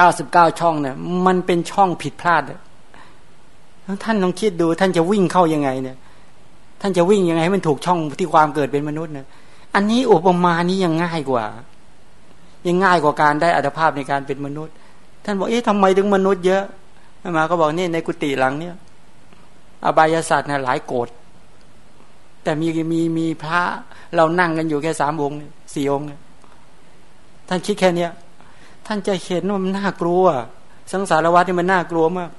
เก้าสิบเก้าช่องเนี่ยมันเป็นช่องผิดพลาดท่านลองคิดดู ท่านจะวิ่งเข้ายังไงเนี่ย ท่านจะวิ่งยังไงให้มันถูกช่องที่ความเกิดเป็นมนุษย์เนี่ยอันนี้อุปมานี้ยังง่ายกว่า ยังง่ายกว่าการได้อัตภาพในการเป็นมนุษย์ ท่านบอกเอ๊ะทำไมถึงมนุษย์เยอะมาก็บอกนี่ในกุฏิหลังเนี่ยอบายศาสตร์นะหลายโกรธแต่มีมีมีพระเรานั่งกันอยู่แค่สามองค์สี่องค์ท่านคิดแค่เนี้ย ท่านจะเห็นว่ามันน่ากลัว สังสารวัฏนี่มันน่ากลัวมาก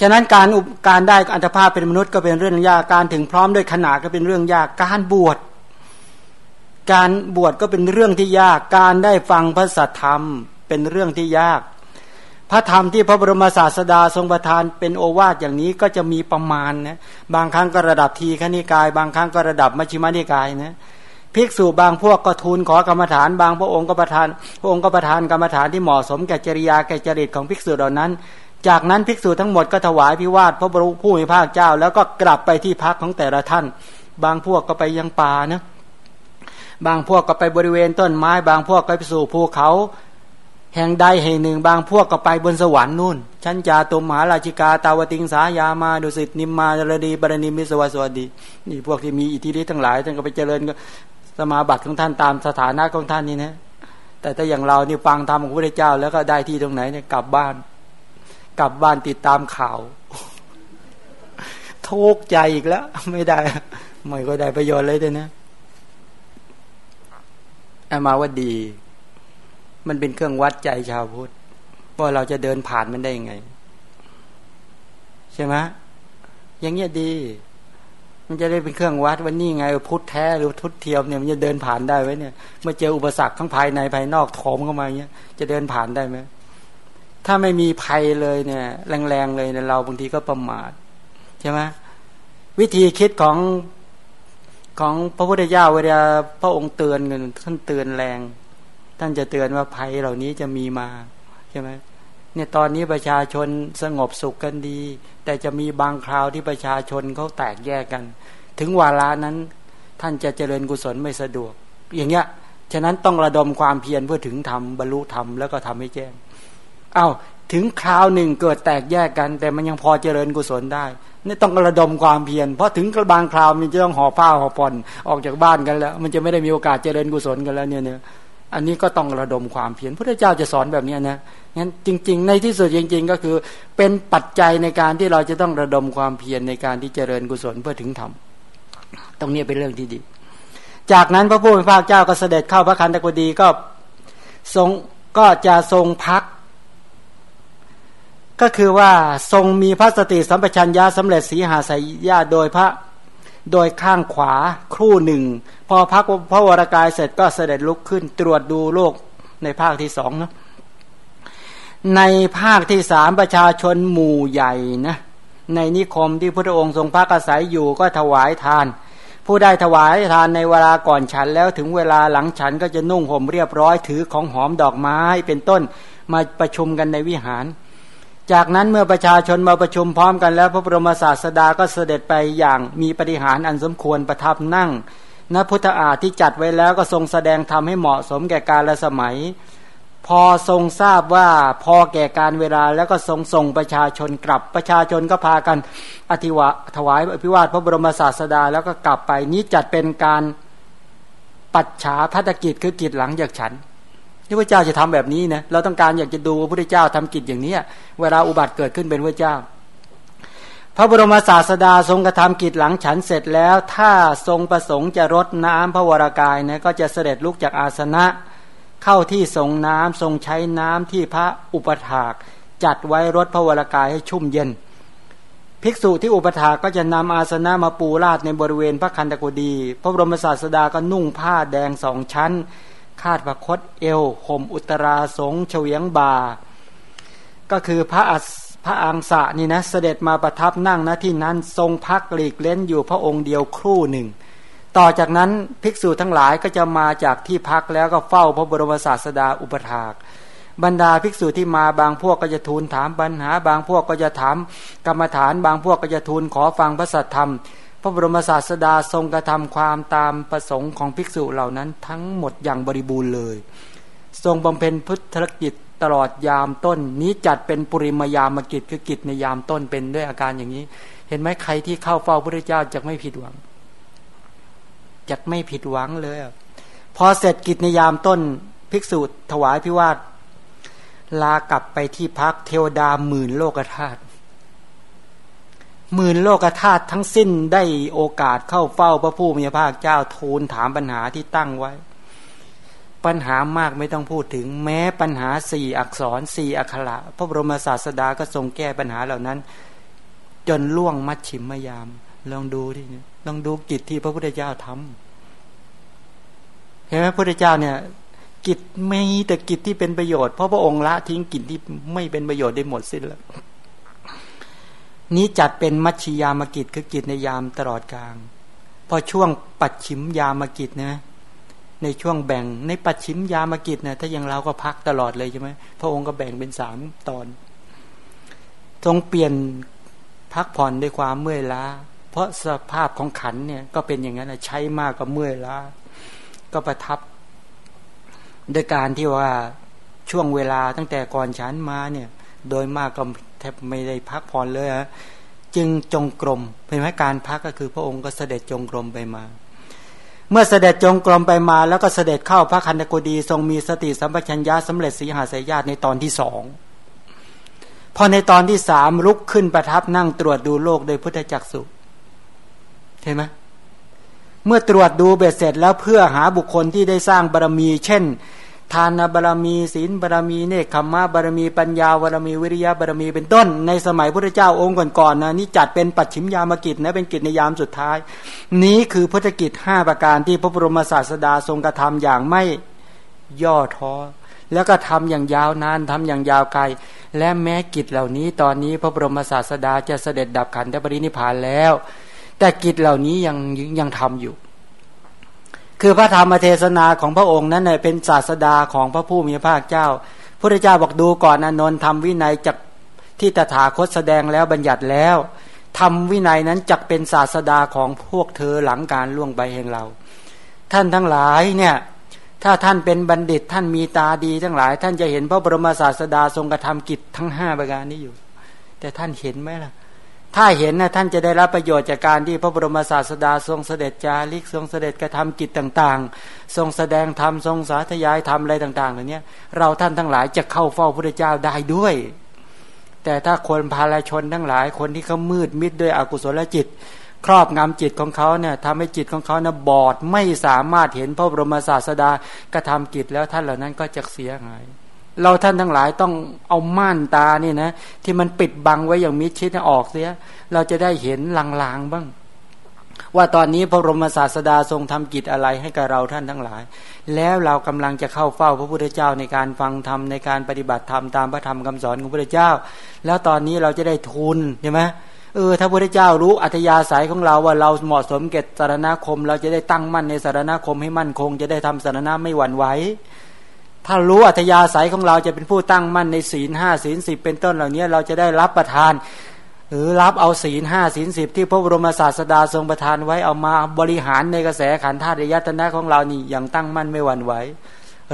ฉะนั้นการการได้อัตภาพเป็นมนุษย์ก็เป็นเรื่องยาก การถึงพร้อมด้วยขนาดก็เป็นเรื่องยาก การบวช การบวชก็เป็นเรื่องที่ยาก การได้ฟังพระสัทธรรม เป็นเรื่องที่ยาก พระธรรมที่พระบรมศาสดาทรงประทานเป็นโอวาทอย่างนี้ก็จะมีประมาณนะ บางครั้งก็ระดับทีฆนิกาย บางครั้งก็ระดับมัชฌิมานิกายนะ ภิกษุบางพวกก็ทูลขอกรรมฐานบางพระองค์ก็ประทานพระองค์ก็ประทานกรรมฐานที่เหมาะสมแก่จริยาแก่จริตของภิกษุเหล่านั้น จากนั้นภิกษุทั้งหมดก็ถวายพิวาทพระบรมผู้มีภาคเจ้า แล้วก็กลับไปที่พักของแต่ละท่าน บางพวกก็ไปยังป่านะบางพวกก็ไปบริเวณต้นไม้ บางพวกก็ไปสู่ภูเขา แห่งใดแห่งหนึ่ง บางพวกก็ไปบนสวรรค์นู่น ชั้นจาตุมหาราชิกา ตาวติงสายามาดุสิตนิมมาจรดีบรณีมิสวสวัสดี นี่พวกที่มีอิทธิฤทธิ์ทั้งหลายท่านก็ไปเจริญ สมาบัติของท่านตามสถานะของท่านนี่นะ แต่ถ้าอย่างเรานี่ฟังธรรมของพระเจ้า แล้วก็ได้ที่ตรงไหนเนี่ยกลับบ้าน กลับบ้านติดตามข่าวทุกใจอีกแล้ว ไม่ได้ ไม่ก็ได้ประโยชน์เลยเลยนะอามาว่าดี มันเป็นเครื่องวัดใจชาวพุทธว่าเราจะเดินผ่านมันได้ยังไง ใช่ไหมอย่างเงี้ยดี มันจะได้เป็นเครื่องวัดว่านี่ไงพุทธแท้หรือพุทธเทียมเนี่ยมันจะเดินผ่านได้ไหมเนี่ยเมื่อเจออุปสรรคทั้งภายในภายนอกถมเข้ามาเงี้ยจะเดินผ่านได้ไหมถ้าไม่มีภัยเลยเนี่ย แรงๆเลยเนี่ยเราบางทีก็ประมาทใช่ไหมวิธีคิดของของพระพุทธเจ้าเวลาพระองค์เตือนกันท่านเตือนแรง ท่านจะเตือนว่าภัยเหล่านี้จะมีมาใช่ไหม เนี่ยตอนนี้ประชาชนสงบสุขกันดี แต่จะมีบางคราวที่ประชาชนเขาแตกแยกกัน ถึงวาระนั้น ท่านจะเจริญกุศลไม่สะดวก อย่างเงี้ยฉะนั้นต้องระดมความเพียรเพื่อถึงธรรมบรรลุธรรมแล้วก็ทำให้แจ้งเอา้าถึงคราวหนึ่งเกิดแตกแยกกัน แต่มันยังพอเจริญกุศลได้นี่ต้องระดมความเพียรเพราะถึงกระบางคราวมันจะต้องห่อผ้าห่อผ่อนออกจากบ้านกันแล้ว มันจะไม่ได้มีโอกาสเจริญกุศลกันแล้วเนี่ยเนี่ยอันนี้ก็ต้องระดมความเพียรพระเจ้าจะสอนแบบนี้นะ งั้นจริง ๆ ในที่สุดจริง ๆ ก็คือเป็นปัจจัยในการที่เราจะต้องระดมความเพียรในการที่เจริญกุศลเพื่อถึงธรรมตรงนี้เป็นเรื่องที่ดี จากนั้นพระผู้เป็นพระเจ้าก็เสด็จเข้าพระคันตะกดีก็ทรงก็จะทรงพัก ก็คือว่าทรงมีพระสติสัมปชัญญะสำเร็จสีหาสายญาโดยพระโดยข้างขวาครู่หนึ่ง พอพักพระวรากายเสร็จก็เสด็จลุกขึ้นตรวจดูโลกในภาคที่สองเนาะ ในภาคที่สามประชาชนหมู่ใหญ่นะในนิคมที่พระองค์ทรงพักอาศัยอยู่ก็ถวายทาน ผู้ได้ถวายทานในเวลาก่อนฉันแล้วถึงเวลาหลังฉันก็จะนุ่งห่มเรียบร้อยถือของหอมดอกไม้เป็นต้นมาประชุมกันในวิหาร จากนั้นเมื่อประชาชนมาประชุมพร้อมกันแล้ว พระบรมศาสดาก็เสด็จไปอย่างมีปฏิหารอันสมควรประทับนั่งณพุทธอาที่จัดไว้แล้วก็ทรงแสดงทำให้เหมาะสมแก่กาลสมัย พอทรงทราบว่าพอแก่การเวลาแล้วก็ทรงส่งประชาชนกลับ ประชาชนก็พากันอธิวะถวายอภิวาทพระบรมศาสดาแล้วก็กลับไปนี้จัดเป็นการปัจฉาพัฒกิจคือกิจหลังจากฉันที่พระเจ้าจะทำแบบนี้นะเราต้องการอยากจะดูพระพุทธเจ้าทำกิจอย่างนี้เวลาอุบัติเกิดขึ้นเป็นพระเจ้า พระบรมศาสดาทรงกระทำกิจหลังฉันเสร็จแล้ว ถ้าทรงประสงค์จะรดน้ำพระวรากายนะก็จะเสด็จลุกจากอาสนะ เข้าที่ทรงน้ำทรงใช้น้ำที่พระอุปถาก จัดไว้รดพระวรากายให้ชุ่มเย็น ภิกษุที่อุปถาก็จะนำอาสนะมาปูราดในบริเวณพระคันตะกุดี พระบรมศาสดาก็นุ่งผ้าแดงสองชั้น คาดประคตเอวห่มอุตราสงเฉวียงบา ก็คือพระอัพระอังสะนี่นะเสด็จมาประทับนั่งณที่นั้นทรงพักหลีกเล่นอยู่พระองค์เดียวครู่หนึ่ง ต่อจากนั้นภิกษุทั้งหลายก็จะมาจากที่พักแล้วก็เฝ้าพระบรมศาสดาอุปถาก บรรดาภิกษุที่มาบางพวกก็จะทูลถามปัญหา บางพวกก็จะถามกรรมฐาน บางพวกก็จะทูลขอฟังพระสัทธรรม พระบรมศาสดาทรงกระทำความตามประสงค์ของภิกษุเหล่านั้นทั้งหมดอย่างบริบูรณ์เลย ทรงบำเพ็ญพุทธกิจตลอดยามต้น นี้จัดเป็นปุริมยามกิจคือกิจในยามต้นเป็นด้วยอาการอย่างนี้ เห็นไหมใครที่เข้าเฝ้าพระเจ้าจะไม่ผิดหวัง จะไม่ผิดหวังเลย พอเสร็จกิจในยามต้นภิกษุถวายพิวาทลากลับไปที่พักเทวดาหมื่นโลกธาตุหมื่นโลกธาตุทั้งสิ้นได้โอกาสเข้าเฝ้าพระผู้มีพระภาคเจ้าทูลถามปัญหาที่ตั้งไว้ ปัญหามากไม่ต้องพูดถึงแม้ปัญหาสี่อักษรสี่อักขระพระบรมศาสดาก็ทรงแก้ปัญหาเหล่านั้น จนล่วงมัดฉิมมยาม ลองดูที่ลองดูกิจที่พระพุทธเจ้าทำเห็นไหมพระพุทธเจ้าเนี่ย กิจไม่แต่กิจที่เป็นประโยชน์เพราะพระองค์ละทิ้งกิจที่ไม่เป็นประโยชน์ได้หมดสิ้นแล้วนี้จัดเป็นมัชชิยามกิจคือกิจในยามตลอดกลาง พอช่วงปัดชิมยามกิจนะในช่วงแบ่งในปัดชิมยามกิจนะถ้าอย่างเราก็พักตลอดเลยใช่ไหมพระองค์ก็แบ่งเป็นสามตอน ทรงเปลี่ยนพักผ่อนด้วยความเมื่อยล้า เพราะสภาพของขันเนี่ยก็เป็นอย่างนั้นใช้มากก็เมื่อยล้าก็ประทับโดยการที่ว่าช่วงเวลาตั้งแต่ก่อนฉันมาเนี่ย โดยมากก็แทบไม่ได้พักผ่อนเลยฮะจึงจงกรมเป็นไหมการพักก็คือพระองค์ก็เสด็จจงกรมไปมา เมื่อเสด็จจงกรมไปมา แล้วก็เสด็จเข้าพระคันธกุฎีทรงมีสติสัมปชัญญะสำเร็จสีหาสายญาติในตอนที่สองพอในตอนที่สามลุกขึ้นประทับนั่งตรวจดูโลกโดยพุทธจักสุ เห็นไหมเมื่อตรวจดูเบ็ดเสร็จแล้วเพื่อหาบุคคลที่ได้สร้างบารมี เช่น ทานบารมีศีลบารมีเนคขมะบารมีปัญญาบารมีวิริยะบารมีเป็นต้น ในสมัยพระเจ้าองค์ก่อนๆนะนี่จัดเป็นปัจฉิมยามกิจนะเป็นกิจในยามสุดท้าย นี้คือพุทธกิจห้าประการที่พระบรมศาสดาทรงกระทำอย่างไม่ย่อท้อแล้วก็ทำอย่างยาวนานทำอย่างยาวไกล และแม้กิจเหล่านี้ตอนนี้พระบรมศาสดาจะเสด็จดับขันธปรินิพานแล้ว แต่กิจเหล่านี้ยังยังทำอยู่ คือพระธรรมเทศนาของพระองค์นั้นเนี่ยเป็นศาสดาของพระผู้มีพระภาคเจ้าพระเจ้าบอกดูก่อนอนนท์ทำวินัยจากที่ตถาคตแสดงแล้วบัญญัติแล้วทำวินัยนั้นจักเป็นศาสดาของพวกเธอหลังการล่วงไปแห่งเรา ท่านทั้งหลายเนี่ยถ้าท่านเป็นบัณฑิตท่านมีตาดีทั้งหลาย ท่านจะเห็นพระบรมศาสดาทรงกระทำกิจทั้งห้าประการนี้อยู่ แต่ท่านเห็นไหมล่ะ ถ้าเห็นนะท่านจะได้รับประโยชน์จากการที่พระบรมศาสดาทรงเสด็จจาริกทรงเสด็จกระทำกิจต่างๆ ทรงแสดงธรรมทรงสาธยายธรรมอะไรต่างๆเหล่านี้เราท่านทั้งหลายจะเข้าเฝ้าพระเจ้าได้ด้วย แต่ถ้าคนพาลชนทั้งหลายคนที่เขามืดมิดด้วยอกุศลจิต ครอบงำจิตของเขาเนี่ยทำให้จิตของเขาเนี่ยบอดไม่สามารถเห็นพระบรมศาสดากระทำกิจแล้วท่านเหล่านั้นก็จะเสียหาย เราท่านทั้งหลายต้องเอาม่านตานี่นะ ที่มันปิดบังไว้อย่างมิดชิดออกเสีย เราจะได้เห็นลางๆบ้าง ว่าตอนนี้พระบรมศาสดาทรงทำกิจอะไรให้กับเราท่านทั้งหลาย แล้วเรากำลังจะเข้าเฝ้าพระพุทธเจ้าในการฟังธรรมในการปฏิบัติธรรมตามพระธรรมคำสอนของพระพุทธเจ้า แล้วตอนนี้เราจะได้ทุนใช่ไหมเออถ้าพระพุทธเจ้ารู้อัธยาศัยของเราว่าเราเหมาะสมเกตสารณคม เราจะได้ตั้งมั่นในสารณคมให้มั่นคง จะได้ทำสารณะไม่หวั่นไหว ถ้ารู้อัธยาศัยของเราจะเป็นผู้ตั้งมั่นในศีลห้าศีลสิบเป็นต้นเหล่านี้เราจะได้รับประทาน หรือรับเอาศีลห้าศีลสิบที่พระบรมศาสดาทรงประทานไว้เอามาบริหารในกระแสขันธาตุยตนะของเรานี่อย่างตั้งมั่นไม่หวั่นไหว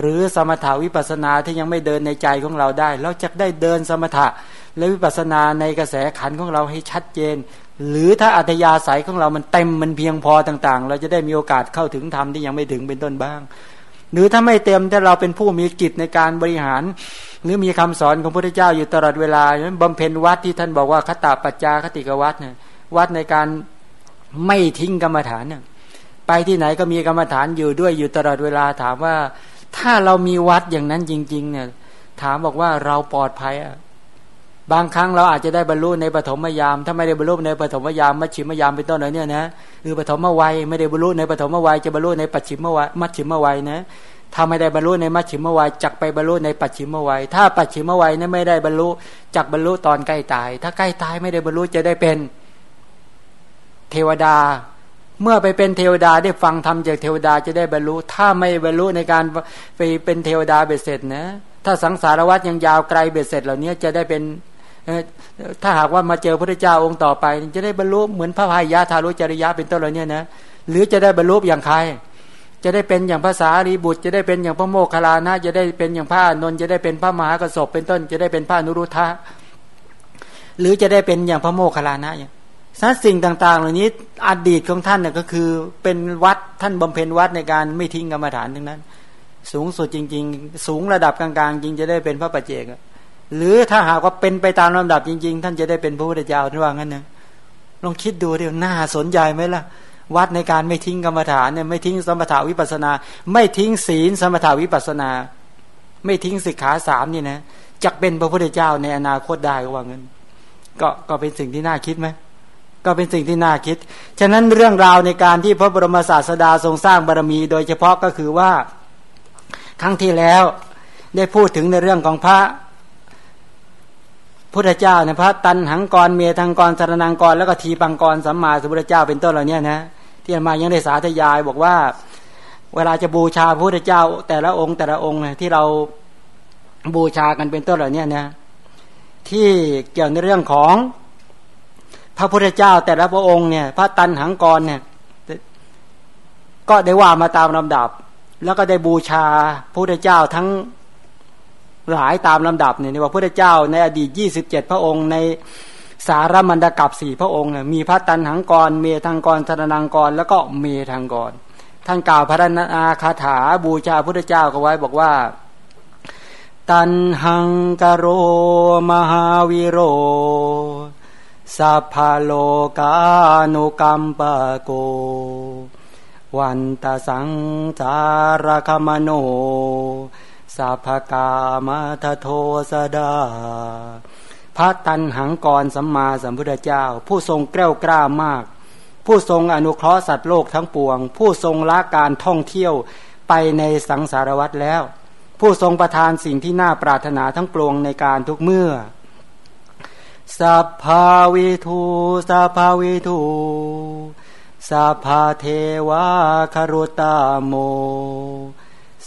หรือสมถาวิปัสนาที่ยังไม่เดินในใจของเราได้ เราจะได้เดินสมถะและวิปัสนาในกระแสขันของเราให้ชัดเจน หรือถ้าอัธยาศัยของเรามันเต็มมันเพียงพอต่าง ๆ เราจะได้มีโอกาสเข้าถึงธรรมที่ยังไม่ถึงเป็นต้นบ้าง หรือถ้าไม่เต็มถ้าเราเป็นผู้มีกิจในการบริหาร หรือมีคำสอนของพระพุทธเจ้าอยู่ตลอดเวลาบำเพ็ญวัดที่ท่านบอกว่าคตาปัจจาคติกวัดเนี่ยวัดในการไม่ทิ้งกรรมฐานเนี่ยไปที่ไหนก็มีกรรมฐานอยู่ด้วยอยู่ตลอดเวลาถามว่า ถ้าเรามีวัดอย่างนั้นจริง ๆ เนี่ย ถามบอกว่าเราปลอดภัยอะ บางครั้งเราอาจจะได้บรรลุในปฐมยาม ถ้าไม่ได้บรรลุในปฐมยามมัชชิมยามเป็นต้นอะไรเนี่ยนะคือปฐมวัยไม่ได้บรรลุในปฐมวัยจะบรรลุในปัจฉิมวัยมัชชิมวัยนะถ้าไม่ได้บรรลุในมัชชิมวัยจักไปบรรลุในปัจฉิมวัยถ้าปัจฉิมวัยนั้นไม่ได้บรรลุจักบรรลุตอนใกล้ตาย ถ้าใกล้ตายไม่ได้บรรลุจะได้เป็นเทวดา เมื่อไปเป็นเทวดาได้ฟังธรรมจากเทวดาจะได้บรรลุ ถ้าไม่บรรลุในการไปเป็นเทวดาเบ็ดเสร็จนะ ถ้าสังสารวัฏยังยาวไกลเบ็ดเสร็จเหล่านี้จะได้เป็น ถ้าหากว่ามาเจอพระเจ้าองค์ต่อไป จะได้บรรลุเหมือนพระพายาทารุจริยะเป็นต้นเลยเนี่ยนะหรือจะได้บรรลุอย่างใคร จะได้เป็นอย่างภาษารีบุตร จะได้เป็นอย่างพระโมคคัลลานะ จะได้เป็นอย่างพระนนท์จะได้เป็นพระมหากระสบเป็นต้น จะได้เป็นพระนุรุทธะหรือจะได้เป็นอย่างพระโมคคัลลานะอย่างสัสิ่งต่าง ๆ เหล่านี้อดีตของท่านเนี่ยก็คือเป็นวัดท่านบำเพ็ญวัดในการไม่ทิ้งกรรมฐานทั้งนั้น สูงสุดจริง ๆ สูงระดับกลางๆ จริงจะได้เป็นพระปัจเจก หรือถ้าหากว่าเป็นไปตามลำดับจริง ๆ ท่านจะได้เป็นพระพุทธเจ้าท่าว่างั้นนะลองคิดดูเดี๋ยวน่าสนใจไหมล่ะ วัดในการไม่ทิ้งกรรมฐานเนี่ยไม่ทิ้งสมถาวิปัสนา ไม่ทิ้งศีลสมถาวิปัสนา ไม่ทิ้งสิกขาสามนี่นะจะเป็นพระพุทธเจ้าในอนาคตได้ก็ว่างั้น ก็ก็เป็นสิ่งที่น่าคิดไหมก็เป็นสิ่งที่น่าคิด ฉะนั้นเรื่องราวในการที่พระบรมศาสดาทรงสร้างบารมี โดยเฉพาะก็คือว่า ครั้งที่แล้วได้พูดถึงในเรื่องของพระ พุทธเจ้าเนี่ยพระตันหังกรเมทังกรสารนังกรแล้วก็ทีปังกรสัมมาสัมพุทธเจ้าเป็นต้นเหล่านี้นะที่มายังได้สาธยายบอกว่า เวลาจะบูชาพระพุทธเจ้า แต่ละองค์แต่ละองค์เนี่ยที่เราบูชากันเป็นต้นเหล่านี้นะที่เกี่ยวในเรื่องของพระพุทธเจ้าแต่ละพระองค์เนี่ย พระตันหังกรเนี่ย ก็ได้ว่ามาตามลำดับ แล้วก็ได้บูชาพระพุทธเจ้าทั้ง หลายตามลำดับเนี่ยว่าพระเจ้าในอดีตยี่สิบเจ็ดพระองค์ในสารมันดกับสี่พระองค์เนี่ยมีพระตันหังกร เมธังกรธนังกร แล้วก็เมธังกร ท่านกล่าวพระนาคาถาบูชาพระเจ้าก็ไว้บอกว่า ตันหังกโรมหาวิโรสัพพโลกานุกัมปะโก วันตสังสารคมโน สัพกามาทโทสดา พระตันหังกรสัมมาสัมพุทธเจ้า ผู้ทรงแกล้วกล้ามาก ผู้ทรงอนุเคราะห์สัตว์โลกทั้งปวง ผู้ทรงละการท่องเที่ยวไปในสังสารวัฏแล้ว ผู้ทรงประทานสิ่งที่น่าปรารถนาทั้งปวงในการทุกเมื่อสัพพาวิทูสัพพาวิทูสัพพาเทวาคารุตาโม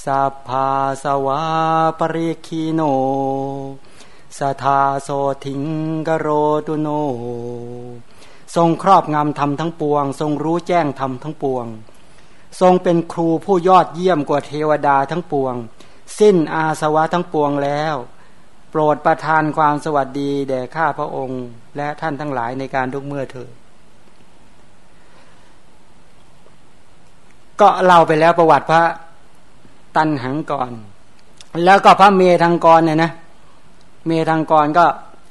สัพพาสวาปริคีโนสทาโสถิงกโรตุโน ทรงครอบงำธรรมทั้งปวง ทรงรู้แจ้งธรรมทั้งปวง ทรงเป็นครูผู้ยอดเยี่ยมกว่าเทวดาทั้งปวง สิ้นอาสวะทั้งปวงแล้ว โปรดประทานความสวัสดีแด่ข้าพระองค์ และท่านทั้งหลายในการทุกเมื่อเถิดก็เล่าไปแล้วประวัติพระ ตันหังกร แล้วก็พระเมธังกรเนี่ยนะ เมธังกรก็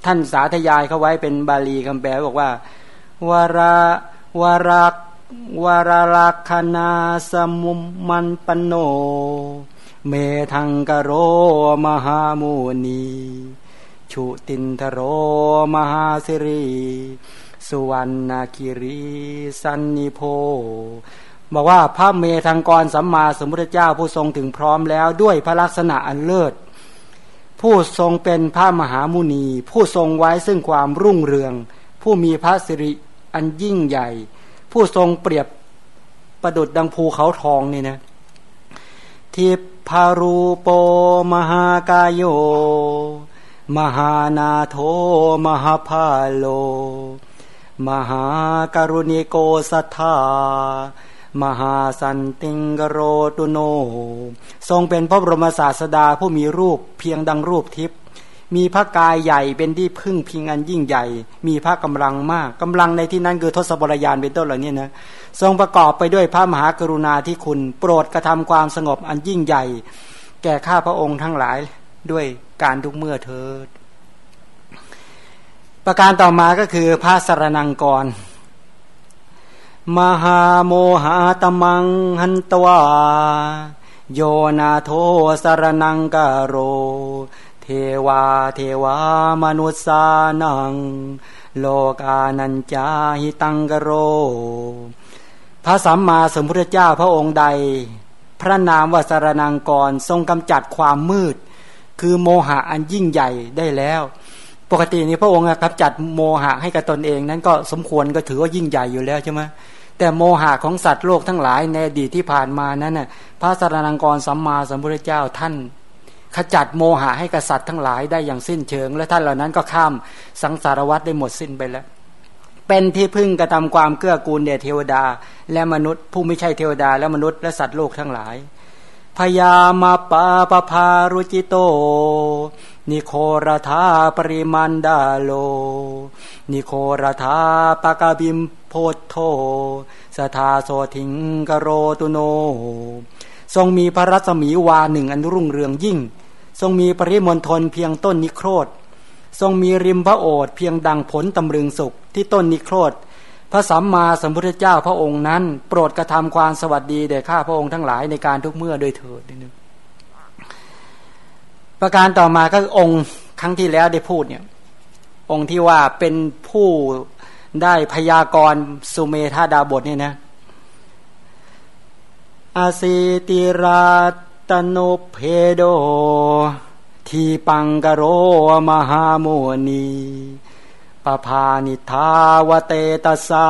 ท่านสาธยายเขาไว้เป็นบาลีคำแปลบอกว่าวาราวารักวาราลักานาสมุมมันปโน เมทังกโรมหามูนีชุตินทโรมหาสิริสุวรรณคิริสันนิโพ บอกว่าพระเมธังกรสัมมาสัมพุทธเจ้าผู้ทรงถึงพร้อมแล้วด้วยพระลักษณะอันเลิศ ผู้ทรงเป็นพระมหามุนี ผู้ทรงไว้ซึ่งความรุ่งเรือง ผู้มีพระสิริอันยิ่งใหญ่ ผู้ทรงเปรียบประดุดดังภูเขาทองนี่นะทิพารูโปมหากายโย มหานาโทมหาพาโล มหาการุณิโกสัทธา มหาสันติงกโรตุโน ทรงเป็นพระบรมศาสดาผู้มีรูปเพียงดังรูปทิพย์มีพระกายใหญ่เป็นที่พึ่งพิงอันยิ่งใหญ่ มีพระกำลังมากกำลังในที่นั้นคือทศบรยานเป็นต้นเหล่านี้นะทรงประกอบไปด้วยพระมหากรุณาที่คุณโปรดกระทำความสงบอันยิ่งใหญ่ แก่ข้าพระองค์ทั้งหลายด้วยการทุกเมื่อเถิดประการต่อมาก็คือพระสรนังกร มหาโมหาตมังหันตวาโยนาโทสารนังกโร เทวาเทวามนุษสานัง โลกานัญจาหิตังกโร พระสัมมาสัมพุทธเจ้าพระองค์ใด พระนามวสารนังกรทรงกำจัดความมืด คือโมหะอันยิ่งใหญ่ได้แล้ว ปกตินี้พระองค์ครับจัดโมหะให้กับตนเองนั้นก็สมควรก็ถือว่ายิ่งใหญ่อยู่แล้วใช่ไหม แต่โมหะของสัตว์โลกทั้งหลายในอดีตที่ผ่านมานั้นน่ะพระสารนังกรสัมมาสัมพุทธเจ้าท่านขจัดโมหะให้กับสัตว์ทั้งหลายได้อย่างสิ้นเชิง และท่านเหล่านั้นก็ข้ามสังสารวัฏได้หมดสิ้นไปแล้ว เป็นที่พึ่งกระทำความเกื้อกูลเดชเทวดา และมนุษย์ ผู้ไม่ใช่เทวดา และมนุษย์และสัตว์โลกทั้งหลายพยามาปาปภารุจิโต นิโครธาปริมันดาโล นิโครธาปากาบิมโพธโธสทาโสถิงกโรตุโน ทรงมีพระรัศมีวาหนึ่งอันรุ่งเรืองยิ่ง ทรงมีปริมณฑลเพียงต้นนิโครธทรงมีริมพระโอษเพียงดังผลตำรึงสุขที่ต้นนิโครธพระสัมมาสัมพุทธเจ้าพระองค์นั้น โปรดกระทำความสวัสดีแด่ข้าพระองค์ทั้งหลายในการทุกเมื่อโดยเถิดนึง ประการต่อมาก็องค์ครั้งที่แล้วได้พูดเนี่ย องค์ที่ว่าเป็นผู้ได้พยากรสุเมธาดาบทเนี่ยนะอาสิติราตโนเพโด ทีปังกโรมหาโมนีปภานิทาวเตตสา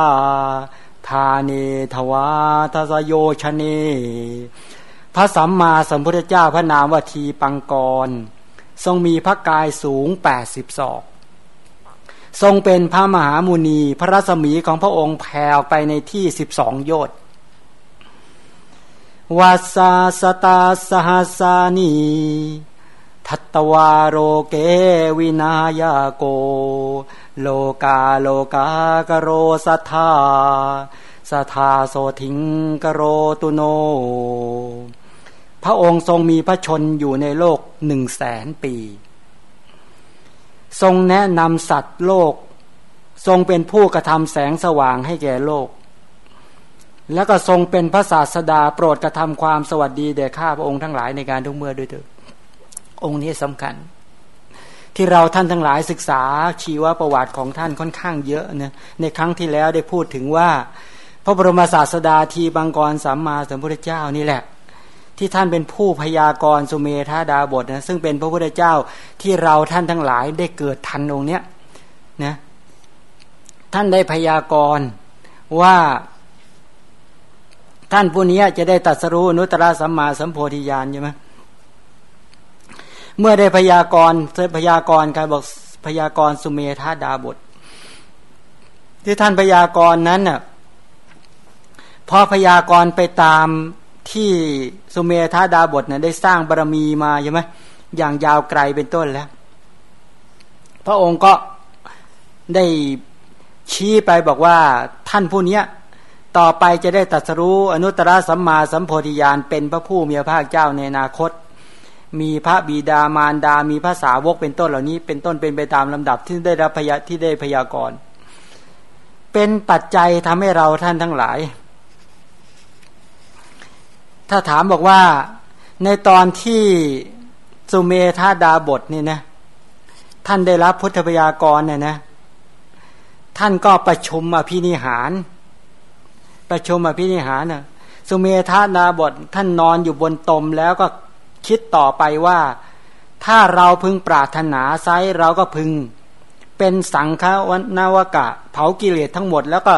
ธาเนทวาทสโยชเน พระสัมมาสัมพุทธเจ้าพระนามว่าทีปังกร ทรงมีพระกายสูงแปดสิบศอก ทรงเป็นพระมหามุนี พระรัศมีของพระองค์แผ่ไปในที่สิบสองโยชน์วาสาสตาสหัสานีทัตตวาโรเกวินายาโก โลกาโลกากโรสัทธาสทธาโสถิงกโรตุโน พระองค์ทรงมีพระชนอยู่ในโลกหนึ่งแสนปี ทรงแนะนำสัตว์โลก ทรงเป็นผู้กระทำแสงสว่างให้แก่โลก แล้วก็ทรงเป็นพระศาสดาโปรดกระทำความสวัสดีแด่ข้าพระองค์ทั้งหลายในการทุกเมื่อด้วยเถิดองค์นี้สำคัญ ที่เราท่านทั้งหลายศึกษาชีวประวัติของท่านค่อนข้างเยอะนะในครั้งที่แล้วได้พูดถึงว่า พระบรมศาสดาทีบังกรสัมมาสัมพุทธเจ้านี่แหละ ที่ท่านเป็นผู้พยากรณ์สุเมธาดาบทนะซึ่งเป็นพระพุทธเจ้าที่เราท่านทั้งหลายได้เกิดทันองค์เนี้ยนะท่านได้พยากรณ์ว่าท่านผู้นี้จะได้ตัดสรู้นุตตรสัมมาสัมโพธิญาณใช่ไหมเมื่อได้พยากรณ์พยากรณ์การบอกพยากรณ์สุเมธาดาบท ที่ท่านพยากรณ์นั้นน่ะพอพยากรณ์ไปตาม ที่สุเมธาดาบทเนี่ยได้สร้างบารมีมาใช่ไหมอย่างยาวไกลเป็นต้นแล้ว พระองค์ก็ได้ชี้ไปบอกว่าท่านผู้นี้ต่อไปจะได้ตัดสรู้อนุตตรสัมมาสัมโพธิญาณเป็นพระผู้มีพระภาคเจ้าในอนาคต มีพระบิดามารดา มีภาษาวกเป็นต้นเหล่านี้ เป็นต้นเป็นไปตามลำดับที่ได้รับพยาที่ได้พยากรณ์เป็นปัจจัยทำให้เราท่านทั้งหลาย ถ้าถามบอกว่าในตอนที่สุเมธาดาบทนี่นะท่านได้รับพุทธพยากรเนี่ยนะท่านก็ประชุมอภินิหาร ประชุมอภินิหารนะสุเมธาดาบทท่านนอนอยู่บนตมแล้วก็คิดต่อไปว่า ถ้าเราพึงปรารถนาไซเราก็พึง เป็นสังฆวนาวกะ เผากิเลสทั้งหมด แล้วก็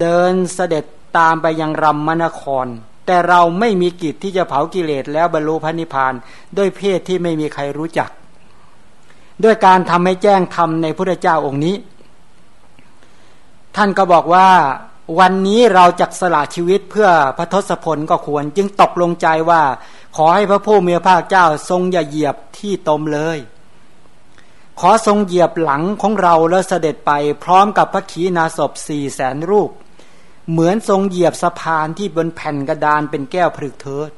เดินเสด็จตามไปยังรัมมนคร แต่เราไม่มีกิจที่จะเผากิเลสแล้วบรรลุพระนิพพาน ด้วยเพศที่ไม่มีใครรู้จัก ด้วยการทำให้แจ้งธรรมในพระเจ้าองค์นี้ ท่านก็บอกว่าวันนี้เราจักสละชีวิตเพื่อพระทศพลก็ควร จึงตกลงใจว่า ขอให้พระผู้มีพระภาคเจ้าทรงอย่าเหยียบที่ตมเลย ขอทรงเหยียบหลังของเราแล้วเสด็จไปพร้อมกับพระขีณาสพสี่แสนรูป เหมือนทรงเหยียบสะพานที่บนแผ่นกระดานเป็นแก้วผลึกเถิด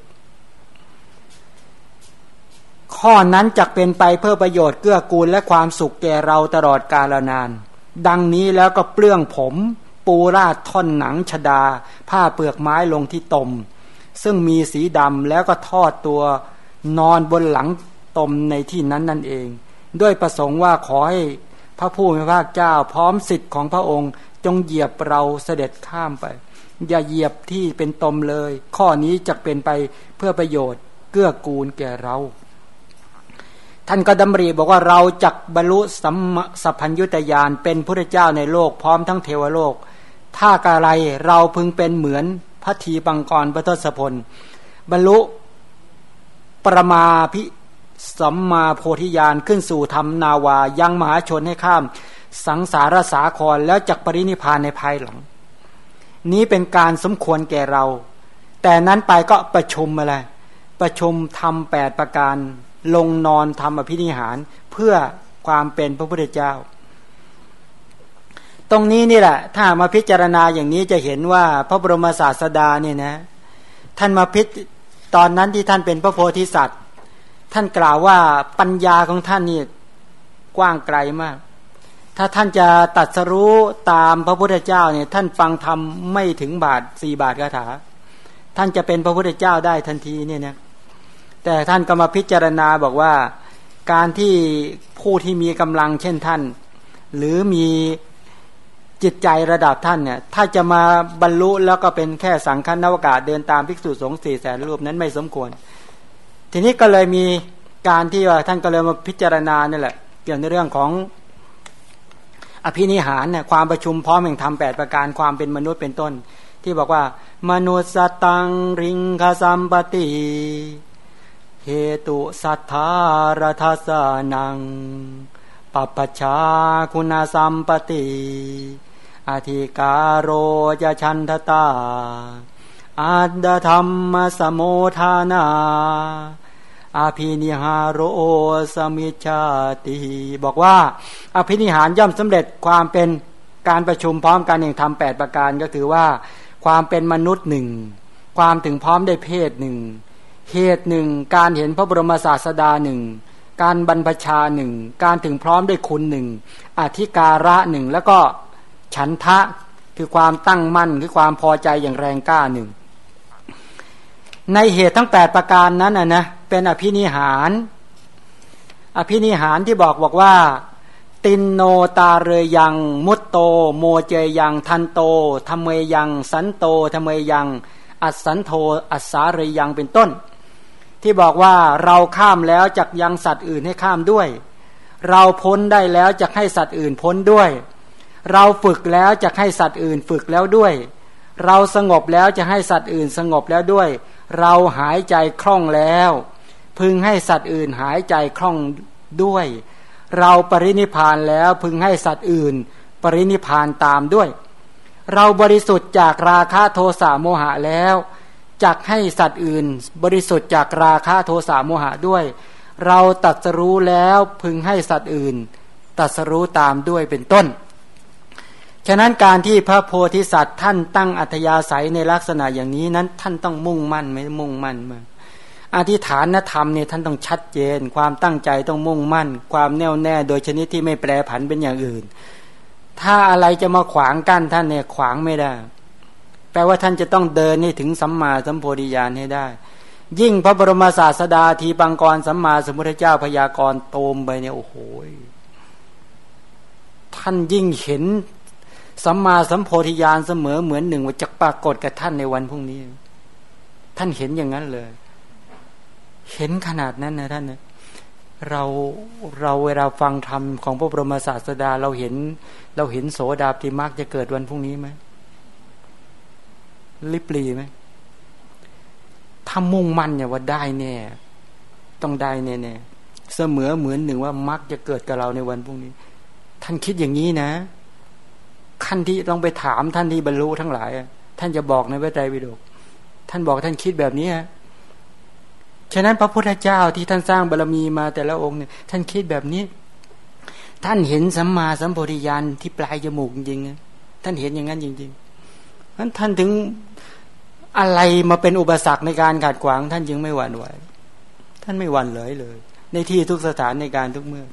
ข้อนั้นจักเป็นไปเพื่อประโยชน์เกื้อกูลและความสุขแก่เราตลอดกาลนาน ดังนี้แล้วก็เปลื้องผม ปูราดท่อนหนังชดา ผ้าเปลือกไม้ลงที่ตม ซึ่งมีสีดำแล้วก็ทอดตัวนอนบนหลังตมในที่นั้นนั่นเอง ด้วยประสงค์ว่าขอให้พระผู้มีพระเจ้าพร้อมสิทธิ์ของพระองค์ งเหยียบเราเสด็จข้ามไป อย่าเหยียบที่เป็นตมเลย ข้อนี้จะเป็นไปเพื่อประโยชน์ เกื้อกูลแก่เรา ท่านก็ดำรีบอกว่าเราจักบรรลุสัมสัพพัญยุตยานเป็นพระเจ้าในโลกพร้อมทั้งเทวโลก ถ้ากาไรเราพึงเป็นเหมือนพระทีปังกรพระทศพล บรรลุประมาพิสัมมาโพธิญาณขึ้นสู่ธรรมนาวายังมหาชนให้ข้าม สังสารสาครแล้วจักปรินิพานในภายหลัง นี้เป็นการสมควรแก่เรา แต่นั้นไปก็ประชุมอะไร ประชุมทำแปดประการ ลงนอนทำอภินิหาร เพื่อความเป็นพระพุทธเจ้า ตรงนี้นี่แหละ ถ้ามาพิจารณาอย่างนี้จะเห็นว่าพระบรมศาสดาเนี่ยนะ ท่านมาพิจตอนนั้นที่ท่านเป็นพระโพธิสัตว์ ท่านกล่าวว่าปัญญาของท่านนี่กว้างไกลมาก ถ้าท่านจะตัดสรู้ตามพระพุทธเจ้าเนี่ยท่านฟังธรรมไม่ถึงบาทสี่บาทคาถา ท่านจะเป็นพระพุทธเจ้าได้ทันทีเนี่ยนะแต่ท่านก็มาพิจารณาบอกว่าการที่ผู้ที่มีกำลังเช่นท่าน หรือมีจิตใจระดับท่านเนี่ยถ้าจะมาบรรลุแล้วก็เป็นแค่สังฆนวกาศเดินตามภิกษุสงฆ์สี่แสนรูปนั้นไม่สมควร ทีนี้ก็เลยมีการที่ว่าท่านก็เลยมาพิจารณานี่แหละเกี่ยวในเรื่องของ อภินิหารเนี่ยความประชุมพร้อมแห่งธรรมแปดประการความเป็นมนุษย์เป็นต้น ที่บอกว่ามนุษย์สตังริงคสัมปติเหตุสัทธารทัสนังปัปชาคุณสัมปติอธิการโรยชันทตาอาดธรรมสโมทานา อาภินิหารโอสมิชาติบอกว่าอภินิหารย่อมสำเร็จความเป็นการประชุมพร้อมกันอย่างทำแปดประการก็คือว่า ความเป็นมนุษย์หนึ่งความถึงพร้อมได้เพศหนึ่งเหตุหนึ่งการเห็นพระบรมศาสดาหนึ่งการบรรพชาหนึ่งการถึงพร้อมด้วยคุณหนึ่งอธิการะหนึ่งแล้วก็ฉันทะคือความตั้งมั่นคือความพอใจอย่างแรงกล้าหนึ่ง ในเหตุทั้งแปดประการนั้นนะนะเป็นอภินิหาร อภินิหารที่บอกบอกว่า ตินโนตาเรยัง มุตโต โมเจยัง ทันโตทำเมยัง สันโตทำเมยัง อัสันโทอัสาเรยังเป็นต้น ที่บอกว่าเราข้ามแล้วจะยังสัตว์อื่นให้ข้ามด้วย เราพ้นได้แล้วจะให้สัตว์อื่นพ้นด้วย เราฝึกแล้วจะให้สัตว์อื่นฝึกแล้วด้วย เราสงบแล้วจะให้สัตว์อื่นสงบแล้วด้วย เราหายใจคล่องแล้ว พึงให้สัตว์อื่นหายใจคล่องด้วย เราปรินิพานแล้วพึงให้สัตว์อื่น ปรินิพานตามด้วย เราบริสุทธิ์จากราคะโทสะโมหะแล้วจักให้สัตว์อื่น บริสุทธิ์จากราคะโทสะโมหะด้วย เราตัดสรู้แล้วพึงให้สัตว์อื่นตัดสรู้ตามด้วยเป็นต้น ฉะนั้นการที่พระโพธิสัตว์ท่านตั้งอัธยาศัยในลักษณะอย่างนี้นั้น ท่านต้องมุ่งมั่นไม่มุ่งมั่นมาอธิฐานธรรมเนี่ยท่านต้องชัดเจน ความตั้งใจต้องมุ่งมั่น ความแน่วแน่โดยชนิดที่ไม่แปรผันเป็นอย่างอื่น ถ้าอะไรจะมาขวางกั้นท่านเนี่ยขวางไม่ได้ แปลว่าท่านจะต้องเดินให้ถึงสัมมาสัมโพธิญาณให้ได้ ยิ่งพระบรมศาสดาทีบังกรสัมมาสัมพุทธเจ้าพยากรโตมไปเนี่ยโอ้โหท่านยิ่งเห็น สัมมาสัมโพธิญาณเสมอเหมือนหนึ่งว่าจะปรากฏกับท่านในวันพรุ่งนี้ ท่านเห็นอย่างนั้นเลย เห็นขนาดนั้นนะท่านนะเราเราเวลาฟังธรรมของพระบรมศาสดาเราเห็น เราเห็นโสดาปฏิมากจะเกิดวันพรุ่งนี้ไหมลิบลีไหมถ้ามุ่งมั่นเนี่ยว่าได้แน่ต้องได้แน่แน่เสมอเหมือนหนึ่งว่ามักจะเกิดกับเราในวันพรุ่งนี้ ท่านคิดอย่างนี้นะ ขั้นที่ต้องไปถามท่านที่บรรลุทั้งหลาย ท่านจะบอกในเวทไตรปิฎกท่านบอกท่านคิดแบบนี้ฉะนั้นพระพุทธเจ้าที่ท่านสร้างบารรมีมาแต่ละองค์เนี่ยท่านคิดแบบนี้ ท่านเห็นสัมมาสัมโพธิญาณที่ปลายจมูกจริงๆท่านเห็นอย่างนั้นจริงๆนั้นท่านถึงอะไรมาเป็นอุปสรรคในการขัดขวาง ท่านยังไม่หวั่นไหวท่านไม่หวั่นเลยเลย ในที่ทุกสถานในการทุกเมื่อ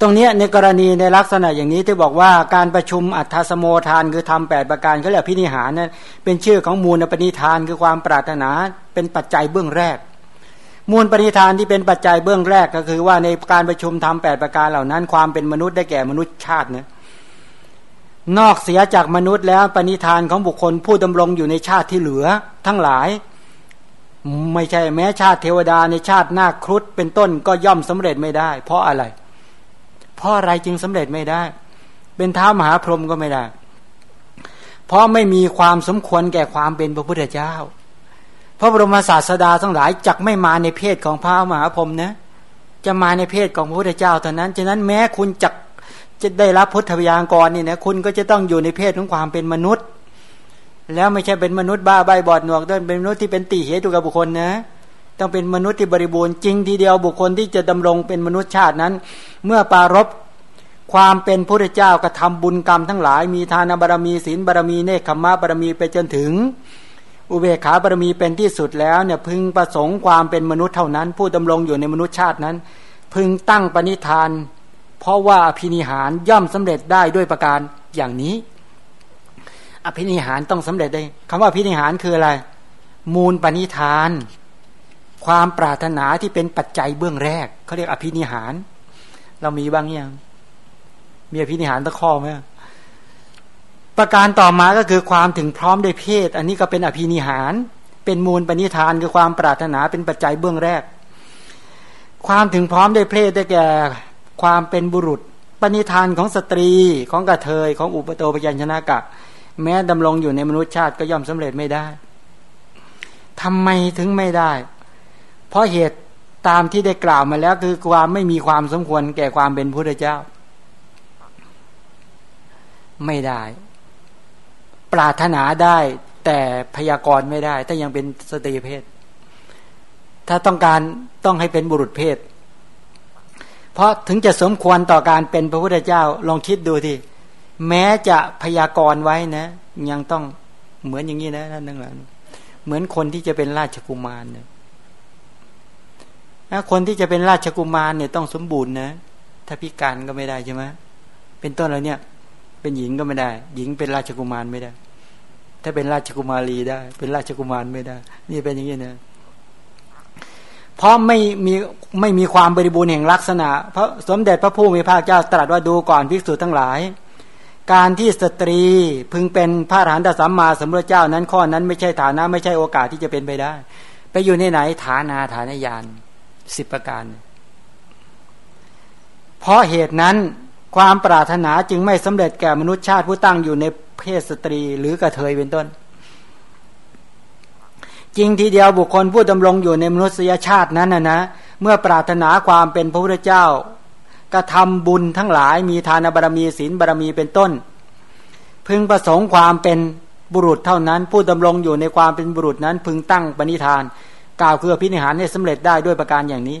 ตรงนี้ในกรณีในลักษณะอย่างนี้ที่บอกว่าการประชุมอัธสโมทานคือทำแปดประการเขาเรียกพินิหารนั้นเป็นชื่อของมูลปณิธานคือความปรารถนาเป็นปัจจัยเบื้องแรก มูลปณิธานที่เป็นปัจจัยเบื้องแรกก็คือว่าในการประชุมทำแปดประการเหล่านั้น ความเป็นมนุษย์ได้แก่มนุษย์ชาติเนี่ยนอกเสียจากมนุษย์แล้วปณิธานของบุคคลผู้ดำรงอยู่ในชาติที่เหลือทั้งหลาย ไม่ใช่แม้ชาติเทวดาในชาติหน้าครุฑเป็นต้นก็ย่อมสำเร็จไม่ได้ เพราะอะไรเพราะอะไรจึงสำเร็จไม่ได้ เป็นเท้ามหาพรหมก็ไม่ได้ เพราะไม่มีความสมควรแก่ความเป็นพระพุทธเจ้า พระบรมศาสดาทั้งหลายจักไม่มาในเพศของพระมหาพรหมนะจะมาในเพศของพระพุทธเจ้าเท่านั้นฉะนั้นแม้คุณจักจะได้รับพุทธพยากรนี่นะคุณก็จะต้องอยู่ในเพศของความเป็นมนุษย์ แล้วไม่ใช่เป็นมนุษย์บ้าใบบอดหนวกด้วยเป็นมนุษย์ที่เป็นตีเหตุกับบุคคลนะ ต้องเป็นมนุษย์ที่บริบูรณ์จริงทีเดียวบุคคลที่จะดำรงเป็นมนุษย์ชาตินั้น เมื่อปารบความเป็นพระเจ้ากระทำบุญกรรมทั้งหลาย มีทานบารมีศีลบารมีเนคขมะบารมีไปจนถึง อุเบกขาบารมีเป็นที่สุดแล้วเนี่ยพึงประสงค์ความเป็นมนุษย์เท่านั้น ผู้ดำรงอยู่ในมนุษย์ชาตินั้น พึงตั้งปณิธาน เพราะว่าอภินิหารย่อมสำเร็จได้ด้วยประการอย่างนี้ อภินิหารต้องสำเร็จได้คำว่าอภินิหารคืออะไร มูลปณิธาน ความปรารถนาที่เป็นปัจจัยเบื้องแรกเขาเรียกอภินิหาร เรามีบ้างยังมีอภินิหารตะข้อไหมประการต่อมาก็คือความถึงพร้อมด้วยเพศ อันนี้ก็เป็นอภินิหาร เป็นมูลปณิธานคือความปรารถนาเป็นปัจจัยเบื้องแรก ความถึงพร้อมด้วยเพศได้แก่ ความเป็นบุรุษ ปณิธานของสตรีของกระเทยของอุปโตปยัญชนะกะ แม้ดำรงอยู่ในมนุษยชาติก็ย่อมสำเร็จไม่ได้ทำไมถึงไม่ได้ เพราะเหตุตามที่ได้กล่าวมาแล้วคือความไม่มีความสมควรแก่ความเป็นพระเจ้า ไม่ได้ ปรารถนาได้แต่พยากรณ์ไม่ได้ ถ้ายังเป็นสตรีเพศ ถ้าต้องการต้องให้เป็นบุรุษเพศ เพราะถึงจะสมควรต่อการเป็นพระพุทธเจ้า ลองคิดดูทีแม้จะพยากรณ์ไว้นะ ยังต้องเหมือนอย่างนี้นะท่านทั้งหลายเหมือนคนที่จะเป็นราชกุมารเนี่ย คนที่จะเป็นราชกุมารเนี่ยต้องสมบูรณ์นะถ้าพิการก็ไม่ได้ใช่ไหมเป็นต้นแล้วเนี่ย เป็นหญิงก็ไม่ได้ หญิงเป็นราชกุมารไม่ได้ ถ้าเป็นราชกุมารีได้ เป็นราชกุมารไม่ได้ นี่เป็นอย่างนี้นะเพราะไม่มีไม่มีความบริบูรณ์แห่งลักษณะเพราะสมเด็จพระผู้มีพระเจ้าตรัสว่าดูก่อนภิกษุทั้งหลาย การที่สตรีพึงเป็นพระอรหันตสัมมาสัมพุทธเจ้านั้นข้อนั้นไม่ใช่ฐานะ ไม่ใช่โอกาสที่จะเป็นไปได้ ไปอยู่ในไหนฐานาฐานญาณ สิบประการ เพราะเหตุนั้นความปรารถนาจึงไม่สำเร็จแก่มนุษย์ชาติผู้ตั้งอยู่ในเพศสตรีหรือกระเทยเป็นต้น จริงทีเดียวบุคคลผู้ดำรงอยู่ในมนุษยชาตินั้นนะนะเมื่อปรารถนาความเป็นพระพุทธเจ้ากระทำบุญทั้งหลายมีทานบารมีศีลบารมีเป็นต้น พึงประสงค์ความเป็นบุรุษเท่านั้น ผู้ดำรงอยู่ในความเป็นบุรุษนั้นพึงตั้งปณิธาน กล่าวคือพินิหารให้สำเร็จได้ด้วยประการอย่างนี้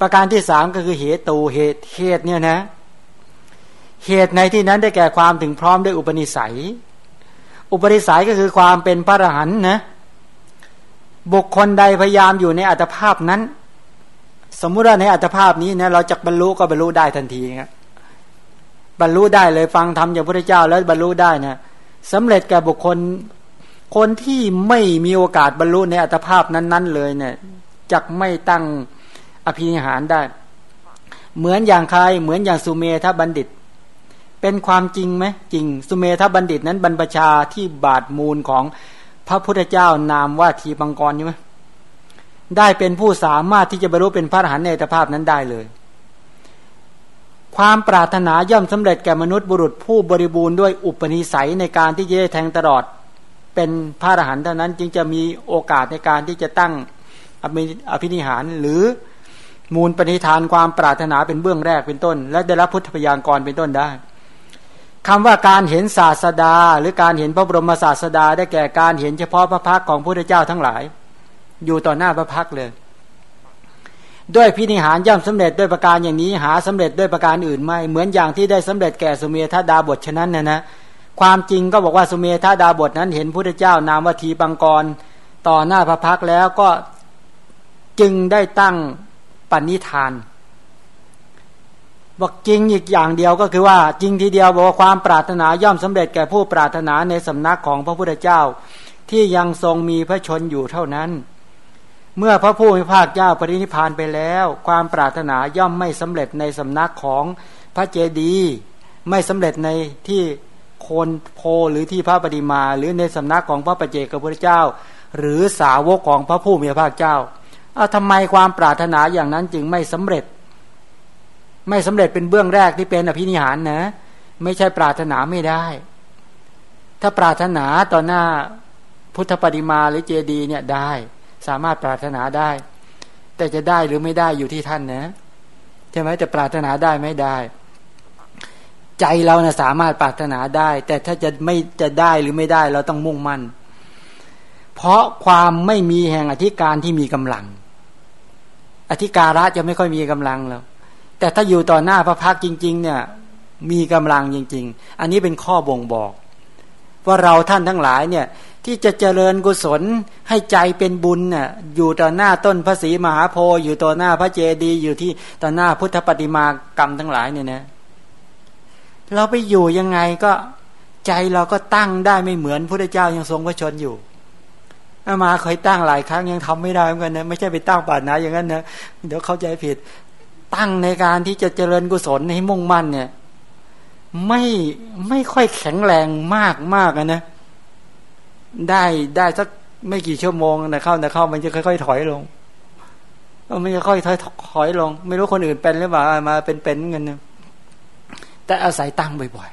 ประการที่สามก็คือเหตุตูเหตุเหตุเนี่ยนะ เหตุในที่นั้นได้แก่ความถึงพร้อมด้วยอุปนิสัย อุปนิสัยก็คือความเป็นพระอรหันต์นะบุคคลใดพยายามอยู่ในอัตภาพนั้น สมมุติว่าในอัตภาพนี้นะเราจะบรรลุก็บรรลุได้ทันทีครับบรรลุได้เลยฟังธรรมจากพระเจ้าแล้วบรรลุได้นะสำเร็จแก่บุคคล คนที่ไม่มีโอกาสบรรลุในอัตภาพนั้น ๆ เลยเนี่ยจักไม่ตั้งอภินิหารได้ เหมือนอย่างใครเหมือนอย่างสุเมธบัณฑิต เป็นความจริงไหมจริง สุเมธบัณฑิตนั้นบรรพชาที่บาดมูลของพระพุทธเจ้านามว่าทีบังกรใช่ไหมได้เป็นผู้สามารถที่จะบรรลุเป็นพระอรหันต์ในตภาพนั้นได้เลย ความปรารถนาย่อมสำเร็จแก่มนุษย์บุรุษผู้บริบูรณ์ด้วยอุปนิสัยในการที่จะแทงตลอด เป็นพระอรหันต์เท่านั้น จึงจะมีโอกาสในการที่จะตั้งอภินิหารหรือมูลปณิธานความปรารถนาเป็นเบื้องแรกเป็นต้น และได้รับพุทธพยากรเป็นต้นได้คำว่าการเห็นศาสดา หรือการเห็นพระบรมศาสดา ได้แก่การเห็นเฉพาะพระพักของพระพุทธเจ้าทั้งหลาย อยู่ต่อหน้าพระพักเลย ด้วยพินิหารย่อมสำเร็จด้วยประการอย่างนี้หาสำเร็จด้วยประการอื่นไม่เหมือนอย่างที่ได้สำเร็จแก่สุเมธาดาบทฉะนั้นนะนะ ความจริงก็บอกว่าสุเมธาดาบทนั้นเห็นพระพุทธเจ้านามวัตีปังกร ต่อหน้าพระพักแล้วก็จึงได้ตั้งปณิธาน บอกจริงอีกอย่างเดียวก็คือว่าจริงทีเดียวบอกว่าความปรารถนาย่อมสำเร็จแก่ผู้ปรารถนาในสำนักของพระพุทธเจ้า ที่ยังทรงมีพระชนอยู่เท่านั้น เมื่อพระผู้มีพระเจ้าปรินิพานไปแล้ว ความปรารถนาย่อมไม่สำเร็จในสำนักของพระเจดี ไม่สำเร็จในที่ โคนโพหรือที่พระปฏิมา หรือในสำนักของพระปเจกพระพุทธเจ้า หรือสาวกของพระผู้มีพระเจ้าเอาทำไมความปรารถนาอย่างนั้นจึงไม่สำเร็จ ไม่สำเร็จเป็นเบื้องแรกที่เป็นอภินิหารนะ ไม่ใช่ปรารถนาไม่ได้ ถ้าปรารถนาต่อหน้าพุทธปฏิมาหรือเจดีเนี่ยได้ สามารถปรารถนาได้ แต่จะได้หรือไม่ได้อยู่ที่ท่านนะใช่ไหมแต่ปรารถนาได้ไม่ได้ ใจเรานะ่ะสามารถปรารถนาได้ แต่ถ้าจะไม่จะได้หรือไม่ได้เราต้องมุ่งมั่น เพราะความไม่มีแห่งอธิการที่มีกำลัง อธิการะจะไม่ค่อยมีกำลังแล้ว แต่ถ้าอยู่ต่อหน้าพระพักจริง ๆ เนี่ย มีกำลังจริง ๆ อันนี้เป็นข้อบ่งบอก ว่าเราท่านทั้งหลายเนี่ย ที่จะเจริญกุศลให้ใจเป็นบุญน่ะอยู่ต่อหน้าต้นพระศรีมหาโพธิ์อยู่ต่อหน้าพระเจดีย์อยู่ที่ต่อหน้าพุทธปฏิมากรรมทั้งหลายเนี่ยนะ เราไปอยู่ยังไงก็ใจเราก็ตั้งได้ไม่เหมือนพระเจ้ายังทรงพระชนอยู่อามาเคยตั้งหลายครั้งยังทำไม่ได้เหมือนกันนะไม่ใช่ไปตั้งป่านะอย่างนั้นนะเดี๋ยวเข้าใจผิด ตั้งในการที่จะเจริญกุศลให้มุ่งมั่นเนี่ย ไม่ไม่ค่อยแข็งแรงมากมากนะได้ได้สักไม่กี่ชั่วโมงนะเข้านะเข้า มันจะค่อย ๆ ถอยลงมันจะค่อยถอยถอยลง ไม่รู้คนอื่นเป็นหรือเปล่ามาเป็นเป็นเงินนะ แต่อาศัยตั้งบ่อย